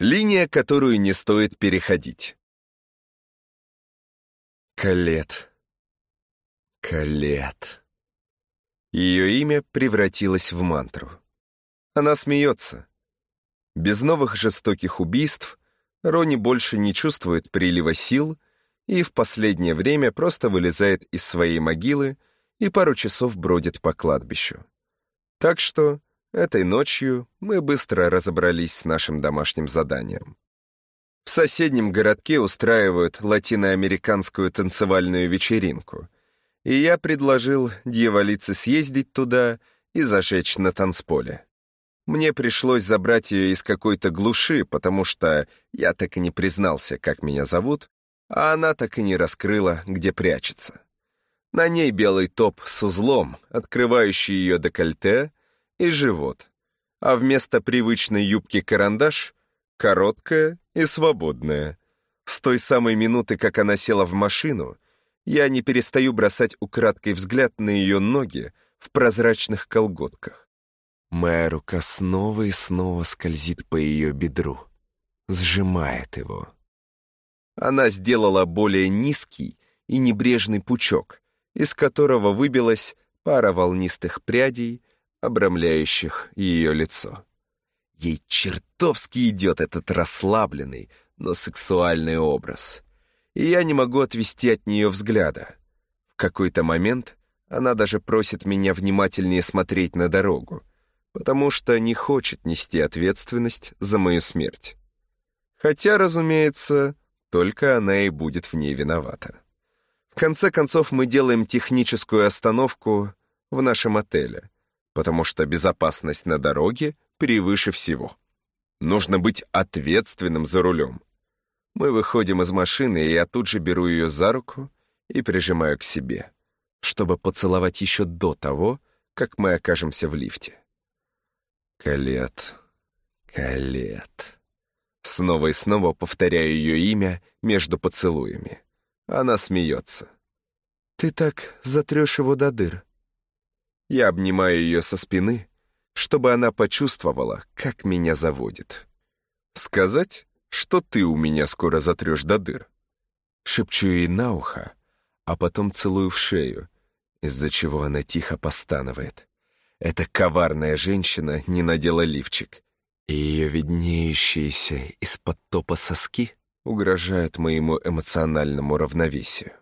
Линия, которую не стоит переходить. Калет. Калет. Ее имя превратилось в мантру. Она смеется. Без новых жестоких убийств Рони больше не чувствует прилива сил и в последнее время просто вылезает из своей могилы и пару часов бродит по кладбищу. Так что Этой ночью мы быстро разобрались с нашим домашним заданием. В соседнем городке устраивают латиноамериканскую танцевальную вечеринку, и я предложил дьяволице съездить туда и зажечь на танцполе. Мне пришлось забрать ее из какой-то глуши, потому что я так и не признался, как меня зовут, а она так и не раскрыла, где прячется. На ней белый топ с узлом, открывающий ее декольте, и живот, а вместо привычной юбки-карандаш — короткая и свободная. С той самой минуты, как она села в машину, я не перестаю бросать украдкой взгляд на ее ноги в прозрачных колготках. Моя рука снова и снова скользит по ее бедру, сжимает его. Она сделала более низкий и небрежный пучок, из которого выбилась пара волнистых прядей, обрамляющих ее лицо. Ей чертовски идет этот расслабленный, но сексуальный образ. И я не могу отвести от нее взгляда. В какой-то момент она даже просит меня внимательнее смотреть на дорогу, потому что не хочет нести ответственность за мою смерть. Хотя, разумеется, только она и будет в ней виновата. В конце концов, мы делаем техническую остановку в нашем отеле — потому что безопасность на дороге превыше всего. Нужно быть ответственным за рулем. Мы выходим из машины, и я тут же беру ее за руку и прижимаю к себе, чтобы поцеловать еще до того, как мы окажемся в лифте. Калет, Калет. Снова и снова повторяю ее имя между поцелуями. Она смеется. «Ты так затрешь его до дыр», я обнимаю ее со спины, чтобы она почувствовала, как меня заводит. Сказать, что ты у меня скоро затрешь до дыр. Шепчу ей на ухо, а потом целую в шею, из-за чего она тихо постанывает. Эта коварная женщина не надела лифчик, и ее виднеющиеся из-под топа соски угрожают моему эмоциональному равновесию.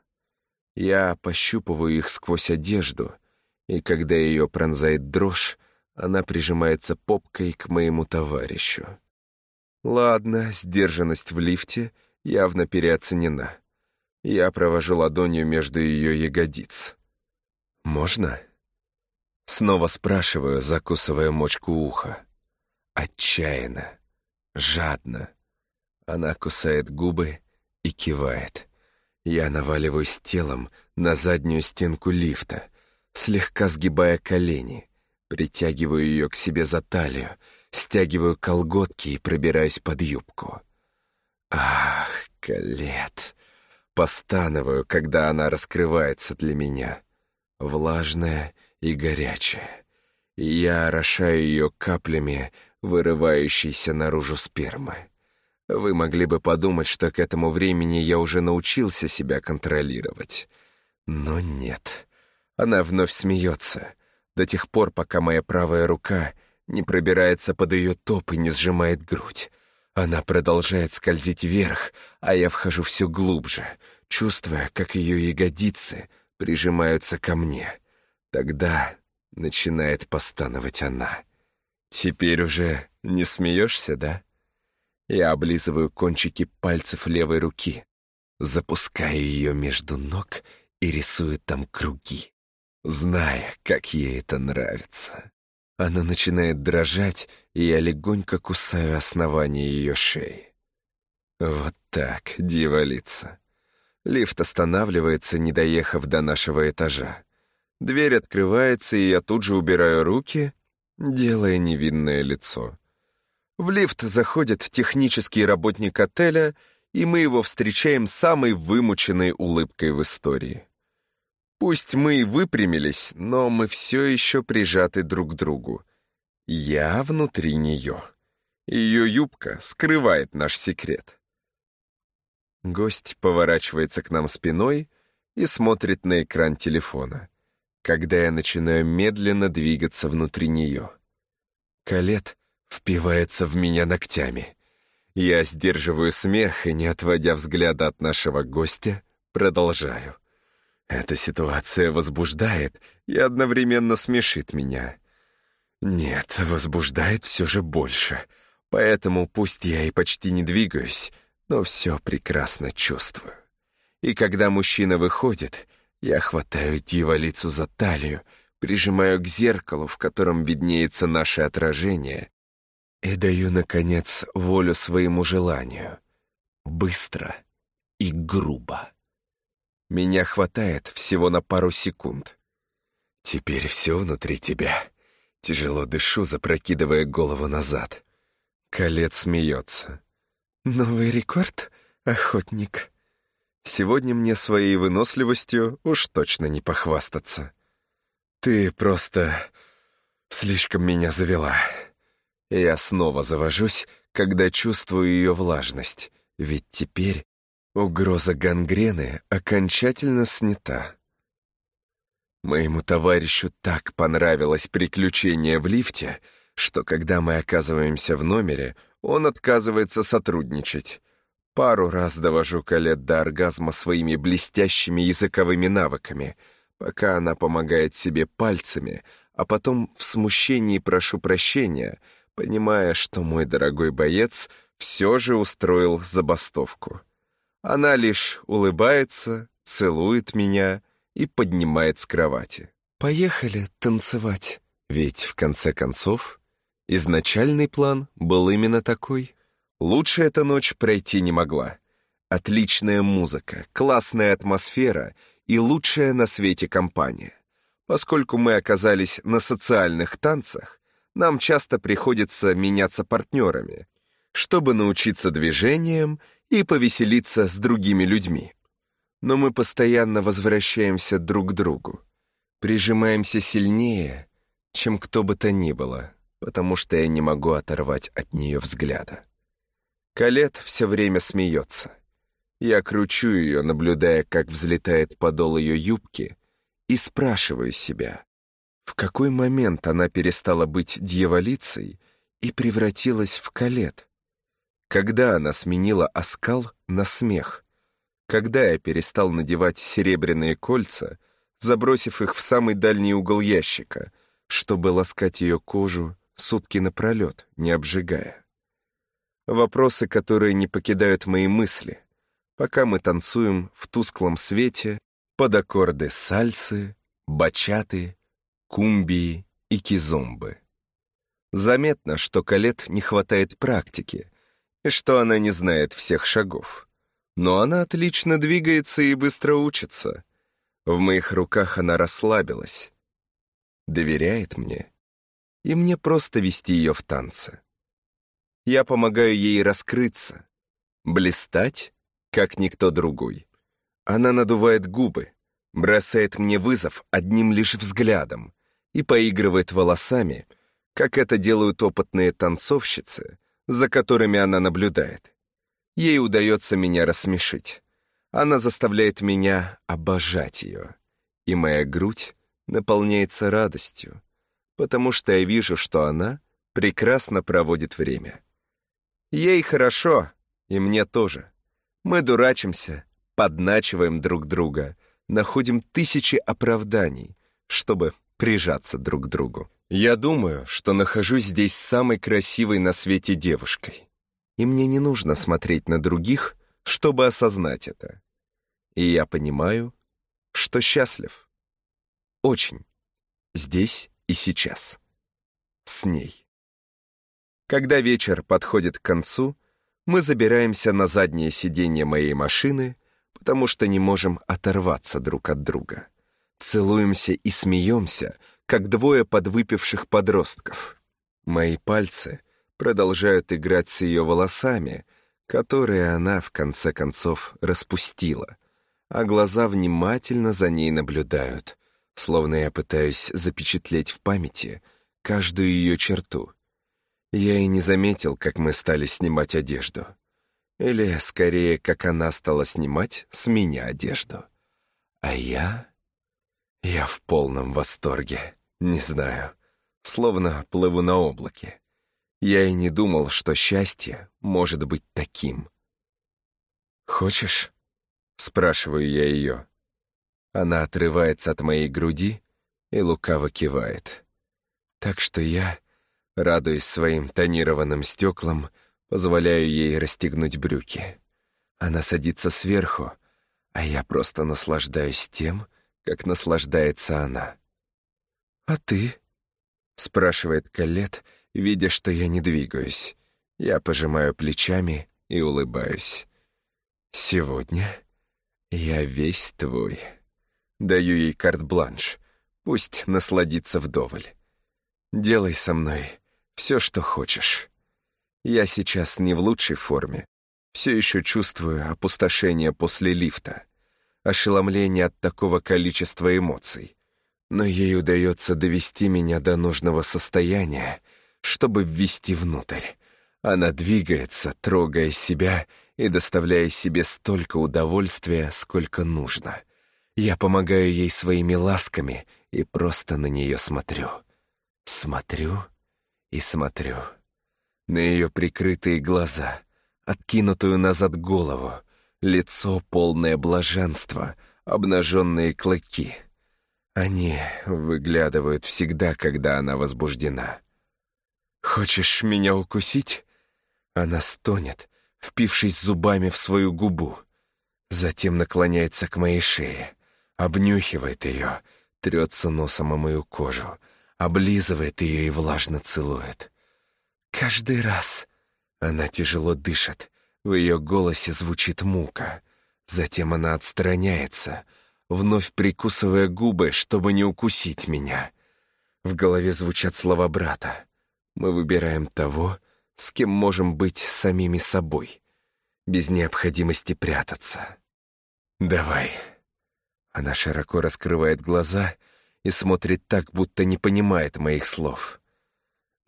Я пощупываю их сквозь одежду — и когда ее пронзает дрожь, она прижимается попкой к моему товарищу. Ладно, сдержанность в лифте явно переоценена. Я провожу ладонью между ее ягодиц. «Можно?» Снова спрашиваю, закусывая мочку уха. Отчаянно, жадно. Она кусает губы и кивает. Я наваливаюсь телом на заднюю стенку лифта — слегка сгибая колени, притягиваю ее к себе за талию, стягиваю колготки и пробираюсь под юбку. Ах, Калет! Постанываю, когда она раскрывается для меня, влажная и горячая. Я орошаю ее каплями, вырывающейся наружу спермы. Вы могли бы подумать, что к этому времени я уже научился себя контролировать. Но нет. Она вновь смеется, до тех пор, пока моя правая рука не пробирается под ее топ и не сжимает грудь. Она продолжает скользить вверх, а я вхожу все глубже, чувствуя, как ее ягодицы прижимаются ко мне. Тогда начинает постановать она. «Теперь уже не смеешься, да?» Я облизываю кончики пальцев левой руки, запускаю ее между ног и рисую там круги зная, как ей это нравится. Она начинает дрожать, и я легонько кусаю основание ее шеи. Вот так, дьяволица. Лифт останавливается, не доехав до нашего этажа. Дверь открывается, и я тут же убираю руки, делая невинное лицо. В лифт заходит технический работник отеля, и мы его встречаем самой вымученной улыбкой в истории. Пусть мы и выпрямились, но мы все еще прижаты друг к другу. Я внутри нее. Ее юбка скрывает наш секрет. Гость поворачивается к нам спиной и смотрит на экран телефона, когда я начинаю медленно двигаться внутри нее. Калет впивается в меня ногтями. Я сдерживаю смех и, не отводя взгляда от нашего гостя, продолжаю. Эта ситуация возбуждает и одновременно смешит меня. Нет, возбуждает все же больше. Поэтому пусть я и почти не двигаюсь, но все прекрасно чувствую. И когда мужчина выходит, я хватаю дьяволицу за талию, прижимаю к зеркалу, в котором виднеется наше отражение, и даю, наконец, волю своему желанию. Быстро и грубо. Меня хватает всего на пару секунд. Теперь все внутри тебя. Тяжело дышу, запрокидывая голову назад. Колец смеется. «Новый рекорд, охотник?» Сегодня мне своей выносливостью уж точно не похвастаться. Ты просто слишком меня завела. Я снова завожусь, когда чувствую ее влажность, ведь теперь Угроза гангрены окончательно снята. Моему товарищу так понравилось приключение в лифте, что когда мы оказываемся в номере, он отказывается сотрудничать. Пару раз довожу Калет до оргазма своими блестящими языковыми навыками, пока она помогает себе пальцами, а потом в смущении прошу прощения, понимая, что мой дорогой боец все же устроил забастовку. Она лишь улыбается, целует меня и поднимает с кровати. «Поехали танцевать». Ведь, в конце концов, изначальный план был именно такой. Лучше эта ночь пройти не могла. Отличная музыка, классная атмосфера и лучшая на свете компания. Поскольку мы оказались на социальных танцах, нам часто приходится меняться партнерами, чтобы научиться движениям и повеселиться с другими людьми. Но мы постоянно возвращаемся друг к другу, прижимаемся сильнее, чем кто бы то ни было, потому что я не могу оторвать от нее взгляда. Калет все время смеется. Я кручу ее, наблюдая, как взлетает подол ее юбки, и спрашиваю себя, в какой момент она перестала быть дьяволицей и превратилась в Калет? Когда она сменила оскал на смех? Когда я перестал надевать серебряные кольца, забросив их в самый дальний угол ящика, чтобы ласкать ее кожу сутки напролет, не обжигая? Вопросы, которые не покидают мои мысли, пока мы танцуем в тусклом свете под аккорды сальсы, бачаты, кумбии и кизомбы. Заметно, что Калет не хватает практики — что она не знает всех шагов. Но она отлично двигается и быстро учится. В моих руках она расслабилась, доверяет мне, и мне просто вести ее в танце. Я помогаю ей раскрыться, блистать, как никто другой. Она надувает губы, бросает мне вызов одним лишь взглядом и поигрывает волосами, как это делают опытные танцовщицы, за которыми она наблюдает. Ей удается меня рассмешить. Она заставляет меня обожать ее. И моя грудь наполняется радостью, потому что я вижу, что она прекрасно проводит время. Ей хорошо, и мне тоже. Мы дурачимся, подначиваем друг друга, находим тысячи оправданий, чтобы прижаться друг к другу. Я думаю, что нахожусь здесь самой красивой на свете девушкой. И мне не нужно смотреть на других, чтобы осознать это. И я понимаю, что счастлив. Очень. Здесь и сейчас. С ней. Когда вечер подходит к концу, мы забираемся на заднее сиденье моей машины, потому что не можем оторваться друг от друга. Целуемся и смеемся, как двое подвыпивших подростков. Мои пальцы продолжают играть с ее волосами, которые она, в конце концов, распустила, а глаза внимательно за ней наблюдают, словно я пытаюсь запечатлеть в памяти каждую ее черту. Я и не заметил, как мы стали снимать одежду. Или, скорее, как она стала снимать с меня одежду. А я... Я в полном восторге. Не знаю. Словно плыву на облаке. Я и не думал, что счастье может быть таким. «Хочешь?» — спрашиваю я ее. Она отрывается от моей груди и лукаво кивает. Так что я, радуясь своим тонированным стеклам, позволяю ей расстегнуть брюки. Она садится сверху, а я просто наслаждаюсь тем, как наслаждается она. «А ты?» — спрашивает Калет, видя, что я не двигаюсь. Я пожимаю плечами и улыбаюсь. «Сегодня я весь твой». Даю ей карт-бланш. Пусть насладится вдоволь. Делай со мной все, что хочешь. Я сейчас не в лучшей форме. Все еще чувствую опустошение после лифта. Ошеломление от такого количества эмоций. Но ей удается довести меня до нужного состояния, чтобы ввести внутрь. Она двигается, трогая себя и доставляя себе столько удовольствия, сколько нужно. Я помогаю ей своими ласками и просто на нее смотрю. Смотрю и смотрю. На ее прикрытые глаза, откинутую назад голову, лицо полное блаженства, обнаженные клыки. Они выглядывают всегда, когда она возбуждена. «Хочешь меня укусить?» Она стонет, впившись зубами в свою губу. Затем наклоняется к моей шее обнюхивает ее, трется носом о мою кожу, облизывает ее и влажно целует. Каждый раз она тяжело дышит, в ее голосе звучит мука. Затем она отстраняется, вновь прикусывая губы, чтобы не укусить меня. В голове звучат слова брата. Мы выбираем того, с кем можем быть самими собой, без необходимости прятаться. «Давай», она широко раскрывает глаза и смотрит так, будто не понимает моих слов.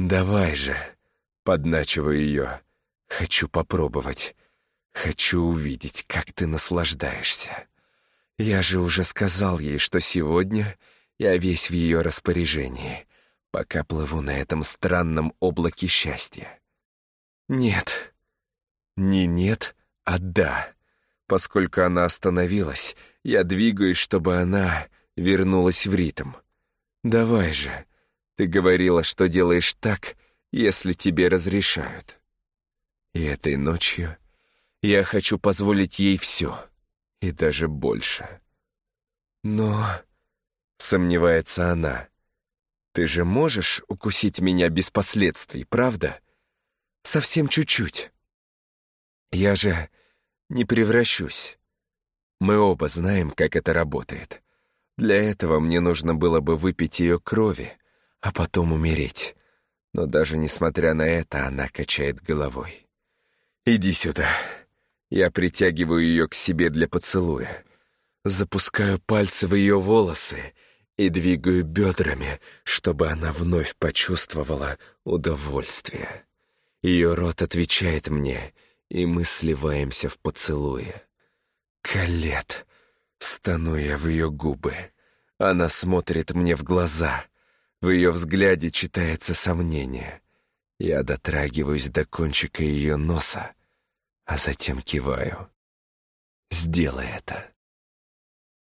«Давай же!» — подначиваю ее. «Хочу попробовать. Хочу увидеть, как ты наслаждаешься. Я же уже сказал ей, что сегодня я весь в ее распоряжении, пока плыву на этом странном облаке счастья. Нет. Не нет, а да. Поскольку она остановилась, я двигаюсь, чтобы она вернулась в ритм. «Давай же. Ты говорила, что делаешь так, если тебе разрешают». И этой ночью я хочу позволить ей все, и даже больше. Но... Сомневается она. Ты же можешь укусить меня без последствий, правда? Совсем чуть-чуть. Я же не превращусь. Мы оба знаем, как это работает. Для этого мне нужно было бы выпить ее крови, а потом умереть. Но даже несмотря на это, она качает головой. «Иди сюда». Я притягиваю ее к себе для поцелуя. Запускаю пальцы в ее волосы и двигаю бедрами, чтобы она вновь почувствовала удовольствие. Ее рот отвечает мне — и мы сливаемся в поцелуе. «Калет!» — стану я в ее губы. Она смотрит мне в глаза. В ее взгляде читается сомнение. Я дотрагиваюсь до кончика ее носа, а затем киваю. «Сделай это!»